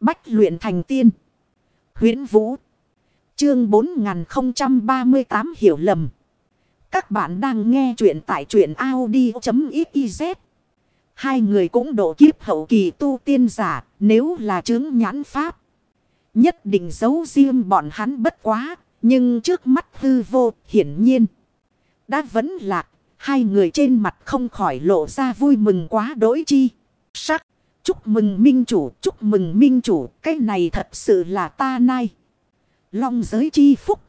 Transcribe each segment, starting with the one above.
Bách luyện thành tiên. huyễn Vũ. Chương 4038 hiểu lầm. Các bạn đang nghe truyện tại truyện Audi.xyz. Hai người cũng độ kiếp hậu kỳ tu tiên giả, nếu là chứng nhãn pháp. Nhất định giấu riêng bọn hắn bất quá. Nhưng trước mắt hư vô, hiển nhiên. Đã vẫn lạc. Hai người trên mặt không khỏi lộ ra vui mừng quá đỗi chi. Sắc. Chúc mừng minh chủ. Chúc mừng minh chủ. Cái này thật sự là ta nai. Long giới chi phúc.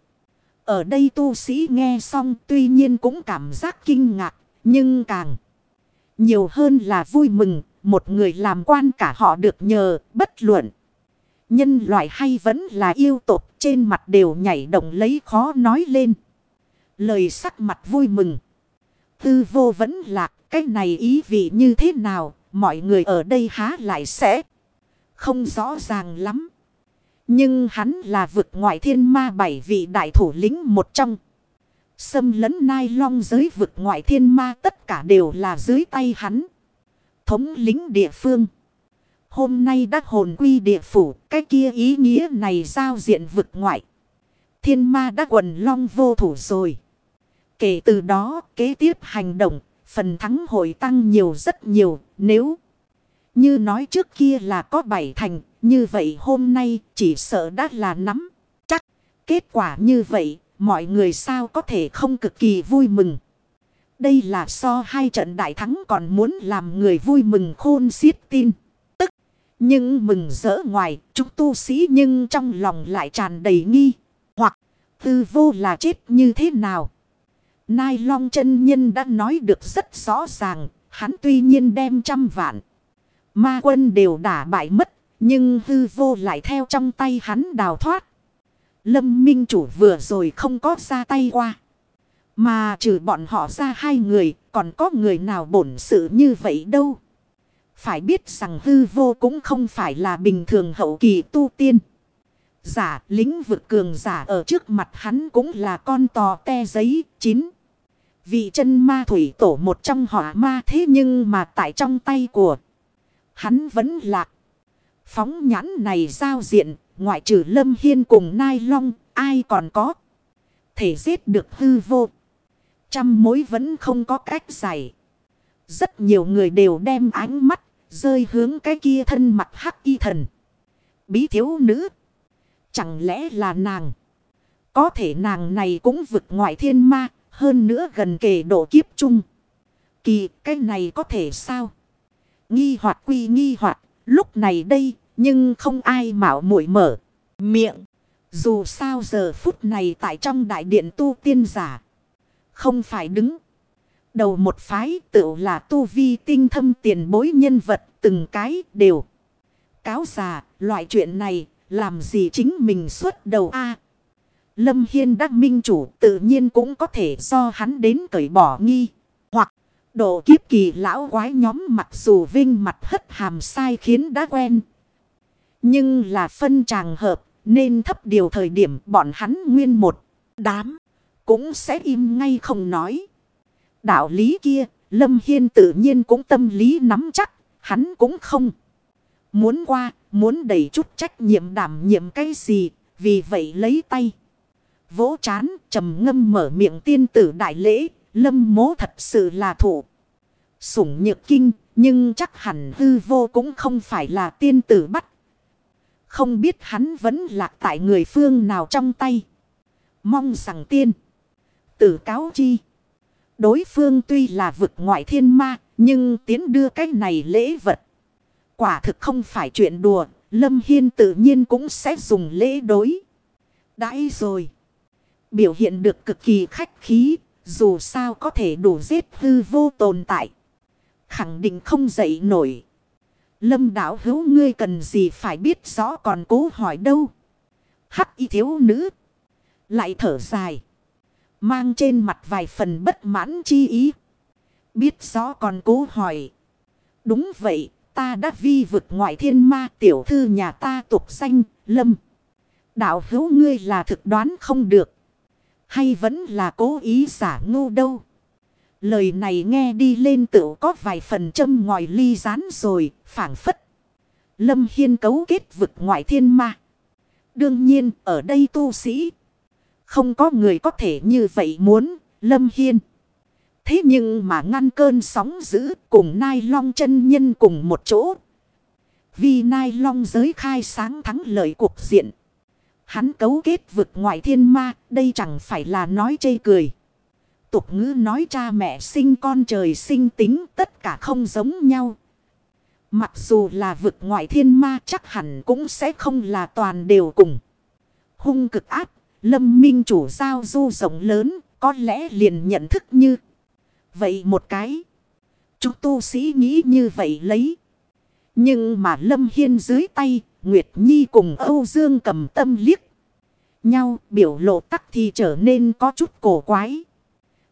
Ở đây tu sĩ nghe xong tuy nhiên cũng cảm giác kinh ngạc. Nhưng càng nhiều hơn là vui mừng. Một người làm quan cả họ được nhờ bất luận. Nhân loại hay vẫn là yêu tộc trên mặt đều nhảy động lấy khó nói lên. Lời sắc mặt vui mừng. Tư vô vẫn lạc, cái này ý vị như thế nào, mọi người ở đây há lại sẽ không rõ ràng lắm. Nhưng hắn là vực ngoại thiên ma bảy vị đại thủ lĩnh một trong. Xâm lấn nai long giới vực ngoại thiên ma tất cả đều là dưới tay hắn. Thống lính địa phương. Hôm nay đã hồn quy địa phủ, cái kia ý nghĩa này giao diện vực ngoại. Thiên ma đã quần long vô thủ rồi. Kể từ đó, kế tiếp hành động, phần thắng hội tăng nhiều rất nhiều, nếu như nói trước kia là có bảy thành, như vậy hôm nay chỉ sợ đã là nắm. Chắc, kết quả như vậy, mọi người sao có thể không cực kỳ vui mừng. Đây là so hai trận đại thắng còn muốn làm người vui mừng khôn xiết tin. Tức, nhưng mừng rỡ ngoài, chúng tu sĩ nhưng trong lòng lại tràn đầy nghi. Hoặc, tư vô là chết như thế nào? Nai Long chân nhân đã nói được rất rõ ràng, hắn tuy nhiên đem trăm vạn. Ma quân đều đả bại mất, nhưng hư vô lại theo trong tay hắn đào thoát. Lâm Minh Chủ vừa rồi không có ra tay qua. Mà trừ bọn họ ra hai người, còn có người nào bổn sự như vậy đâu. Phải biết rằng hư vô cũng không phải là bình thường hậu kỳ tu tiên. Giả, lính vực cường giả ở trước mặt hắn cũng là con tò te giấy, chín. Vị chân ma thủy tổ một trong hỏa ma thế nhưng mà tại trong tay của hắn vẫn lạc. Phóng nhãn này giao diện, ngoại trừ lâm hiên cùng nai long, ai còn có. Thể giết được hư vô. Trăm mối vẫn không có cách giải. Rất nhiều người đều đem ánh mắt, rơi hướng cái kia thân mặt hắc y thần. Bí thiếu nữ. Chẳng lẽ là nàng? Có thể nàng này cũng vực ngoại thiên ma, hơn nữa gần kề độ kiếp chung. Kỳ, cái này có thể sao? Nghi hoạt quy nghi hoạt. Lúc này đây, nhưng không ai mạo muội mở. Miệng. Dù sao giờ phút này tại trong đại điện tu tiên giả. Không phải đứng. Đầu một phái tự là tu vi tinh thâm tiền bối nhân vật từng cái đều. Cáo già, loại chuyện này, làm gì chính mình xuất đầu a Lâm Hiên đắc minh chủ tự nhiên cũng có thể do hắn đến cởi bỏ nghi. Hoặc độ kiếp kỳ lão quái nhóm mặc dù vinh mặt hất hàm sai khiến đã quen. Nhưng là phân tràng hợp, nên thấp điều thời điểm bọn hắn nguyên một đám cũng sẽ im ngay không nói. Đạo lý kia, Lâm Hiên tự nhiên cũng tâm lý nắm chắc, hắn cũng không. Muốn qua, muốn đẩy chút trách nhiệm đảm nhiệm cái gì, vì vậy lấy tay vỗ chán, trầm ngâm mở miệng tiên tử đại lễ, lâm mố thật sự là thủ. Sủng nhược kinh, nhưng chắc hẳn hư vô cũng không phải là tiên tử bắt. Không biết hắn vẫn lạc tại người phương nào trong tay. Mong rằng tiên. Tử cáo chi. Đối phương tuy là vực ngoại thiên ma, nhưng tiến đưa cái này lễ vật. Quả thực không phải chuyện đùa, Lâm Hiên tự nhiên cũng sẽ dùng lễ đối. Đãi rồi biểu hiện được cực kỳ khách khí, dù sao có thể đủ giết hư vô tồn tại. Khẳng định không dậy nổi. Lâm đảo hữu ngươi cần gì phải biết rõ còn cố hỏi đâu. Hắc y thiếu nữ. Lại thở dài. Mang trên mặt vài phần bất mãn chi ý. Biết rõ còn cố hỏi. Đúng vậy, ta đã vi vực ngoại thiên ma tiểu thư nhà ta tục danh, lâm. Đạo hữu ngươi là thực đoán không được. Hay vẫn là cố ý giả ngu đâu. Lời này nghe đi lên tựu có vài phần châm ngòi ly rán rồi, phản phất. Lâm Hiên cấu kết vực ngoại thiên ma. Đương nhiên ở đây tu sĩ. Không có người có thể như vậy muốn Lâm Hiên. Thế nhưng mà ngăn cơn sóng giữ cùng Nai Long chân nhân cùng một chỗ. Vì Nai Long giới khai sáng thắng lợi cuộc diện. Hắn cấu kết vực ngoại thiên ma, đây chẳng phải là nói chê cười. Tục ngữ nói cha mẹ sinh con trời sinh tính tất cả không giống nhau. Mặc dù là vực ngoại thiên ma chắc hẳn cũng sẽ không là toàn đều cùng. Hung cực áp, lâm minh chủ giao du rộng lớn, có lẽ liền nhận thức như. Vậy một cái. Chúng tu sĩ nghĩ như vậy lấy. Nhưng mà Lâm Hiên dưới tay, Nguyệt Nhi cùng Âu Dương cầm tâm liếc. Nhau biểu lộ tắc thì trở nên có chút cổ quái.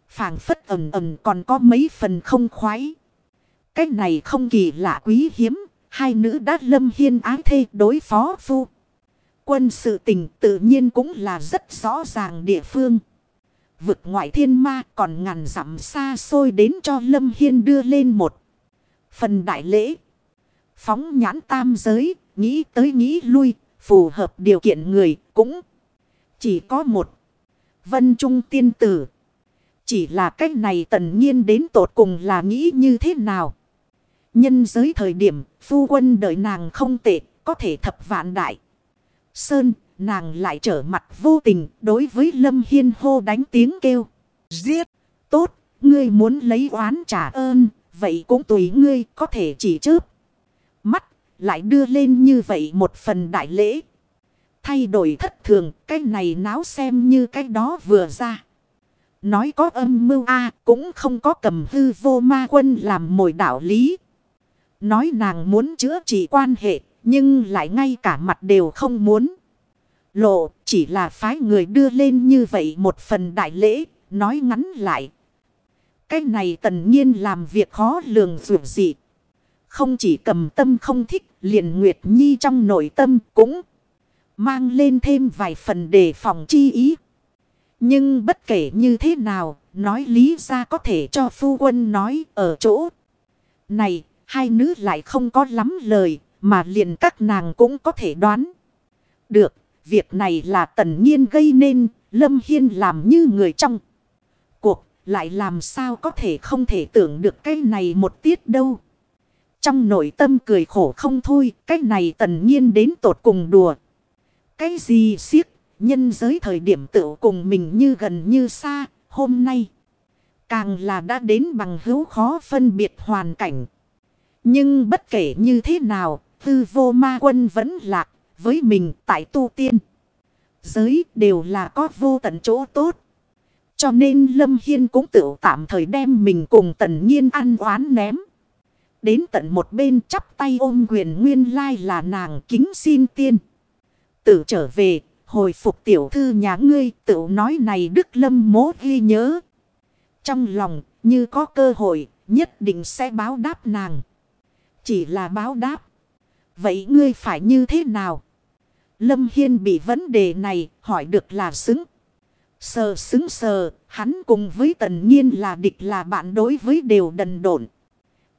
phảng phất ẩm ẩm còn có mấy phần không khoái. Cái này không kỳ lạ quý hiếm. Hai nữ đã Lâm Hiên ái thê đối phó phu. Quân sự tình tự nhiên cũng là rất rõ ràng địa phương vực ngoại thiên ma còn ngàn dặm xa xôi đến cho Lâm Hiên đưa lên một phần đại lễ. Phóng nhãn tam giới, nghĩ tới nghĩ lui, phù hợp điều kiện người cũng chỉ có một. Vân Trung tiên tử. Chỉ là cách này tần nhiên đến tột cùng là nghĩ như thế nào. Nhân giới thời điểm, phu quân đợi nàng không tệ, có thể thập vạn đại. Sơn, nàng lại trở mặt vô tình đối với Lâm Hiên hô đánh tiếng kêu. Giết! Tốt! Ngươi muốn lấy oán trả ơn, vậy cũng tùy ngươi có thể chỉ chớp. Lại đưa lên như vậy một phần đại lễ. Thay đổi thất thường, cái này náo xem như cái đó vừa ra. Nói có âm mưu a cũng không có cầm hư vô ma quân làm mồi đạo lý. Nói nàng muốn chữa trị quan hệ, nhưng lại ngay cả mặt đều không muốn lộ chỉ là phái người đưa lên như vậy một phần đại lễ, nói ngắn lại. Cái này tần nhiên làm việc khó lường dù dị không chỉ cầm tâm không thích, liền Nguyệt Nhi trong nội tâm cũng mang lên thêm vài phần đề phòng chi ý. Nhưng bất kể như thế nào, nói lý ra có thể cho phu quân nói ở chỗ. Này, hai nữ lại không có lắm lời, mà liền các nàng cũng có thể đoán. Được, Việc này là tần nhiên gây nên, Lâm Hiên làm như người trong. Cuộc, lại làm sao có thể không thể tưởng được cái này một tiết đâu. Trong nội tâm cười khổ không thôi, cái này tần nhiên đến tột cùng đùa. Cái gì siết, nhân giới thời điểm tự cùng mình như gần như xa, hôm nay. Càng là đã đến bằng hữu khó phân biệt hoàn cảnh. Nhưng bất kể như thế nào, tư vô ma quân vẫn lạc, với mình tại tu tiên. Giới đều là có vô tận chỗ tốt. Cho nên Lâm Hiên cũng tự tạm thời đem mình cùng tần nhiên ăn oán ném. Đến tận một bên chắp tay ôm quyền nguyên lai là nàng kính xin tiên. Tự trở về, hồi phục tiểu thư nhà ngươi tự nói này Đức Lâm mố ghi nhớ. Trong lòng, như có cơ hội, nhất định sẽ báo đáp nàng. Chỉ là báo đáp. Vậy ngươi phải như thế nào? Lâm Hiên bị vấn đề này hỏi được là xứng. Sờ xứng sờ, hắn cùng với tần nhiên là địch là bạn đối với đều đần độn.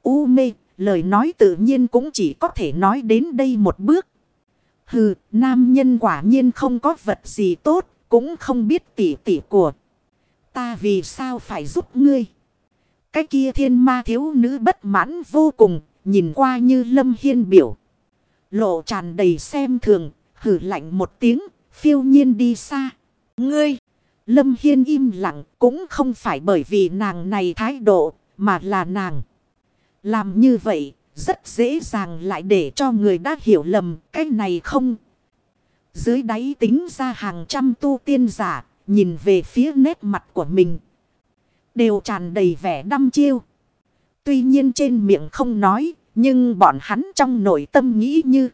U mê, lời nói tự nhiên cũng chỉ có thể nói đến đây một bước. Hừ, nam nhân quả nhiên không có vật gì tốt, cũng không biết tỉ tỉ của. Ta vì sao phải giúp ngươi? Cái kia thiên ma thiếu nữ bất mãn vô cùng, nhìn qua như lâm hiên biểu. Lộ tràn đầy xem thường, hử lạnh một tiếng, phiêu nhiên đi xa. Ngươi, Lâm Hiên im lặng cũng không phải bởi vì nàng này thái độ, mà là nàng. Làm như vậy, rất dễ dàng lại để cho người đã hiểu lầm cái này không. Dưới đáy tính ra hàng trăm tu tiên giả, nhìn về phía nét mặt của mình. Đều tràn đầy vẻ đăm chiêu. Tuy nhiên trên miệng không nói, nhưng bọn hắn trong nội tâm nghĩ như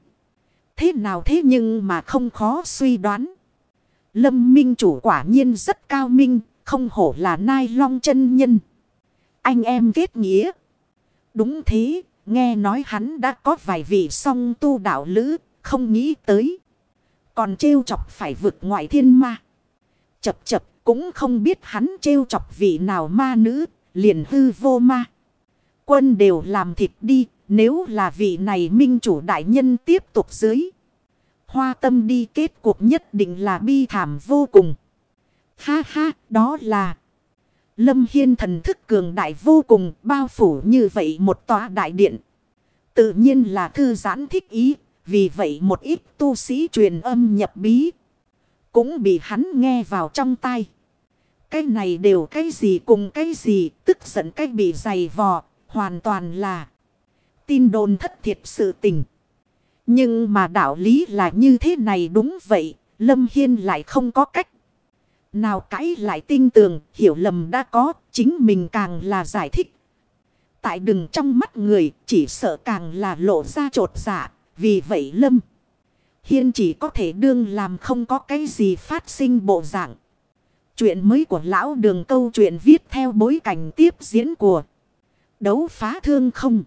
thế nào thế nhưng mà không khó suy đoán. Lâm Minh chủ quả nhiên rất cao minh, không hổ là nai long chân nhân. Anh em kết nghĩa. Đúng thế, nghe nói hắn đã có vài vị song tu đạo lữ, không nghĩ tới. Còn trêu chọc phải vượt ngoại thiên ma. Chập chập cũng không biết hắn trêu chọc vị nào ma nữ, liền hư vô ma. Quân đều làm thịt đi, Nếu là vị này minh chủ đại nhân tiếp tục dưới. Hoa tâm đi kết cuộc nhất định là bi thảm vô cùng. Ha ha, đó là... Lâm Hiên thần thức cường đại vô cùng, bao phủ như vậy một tòa đại điện. Tự nhiên là thư giãn thích ý. Vì vậy một ít tu sĩ truyền âm nhập bí. Cũng bị hắn nghe vào trong tay. Cái này đều cái gì cùng cái gì. Tức giận cái bị dày vò. Hoàn toàn là tin đồn thất thiệt sự tình. Nhưng mà đạo lý là như thế này đúng vậy. Lâm Hiên lại không có cách. Nào cãi lại tinh tường, hiểu lầm đã có, chính mình càng là giải thích. Tại đừng trong mắt người, chỉ sợ càng là lộ ra trột dạ, vì vậy Lâm. Hiên chỉ có thể đương làm không có cái gì phát sinh bộ dạng. Chuyện mới của lão đường câu chuyện viết theo bối cảnh tiếp diễn của đấu phá thương không.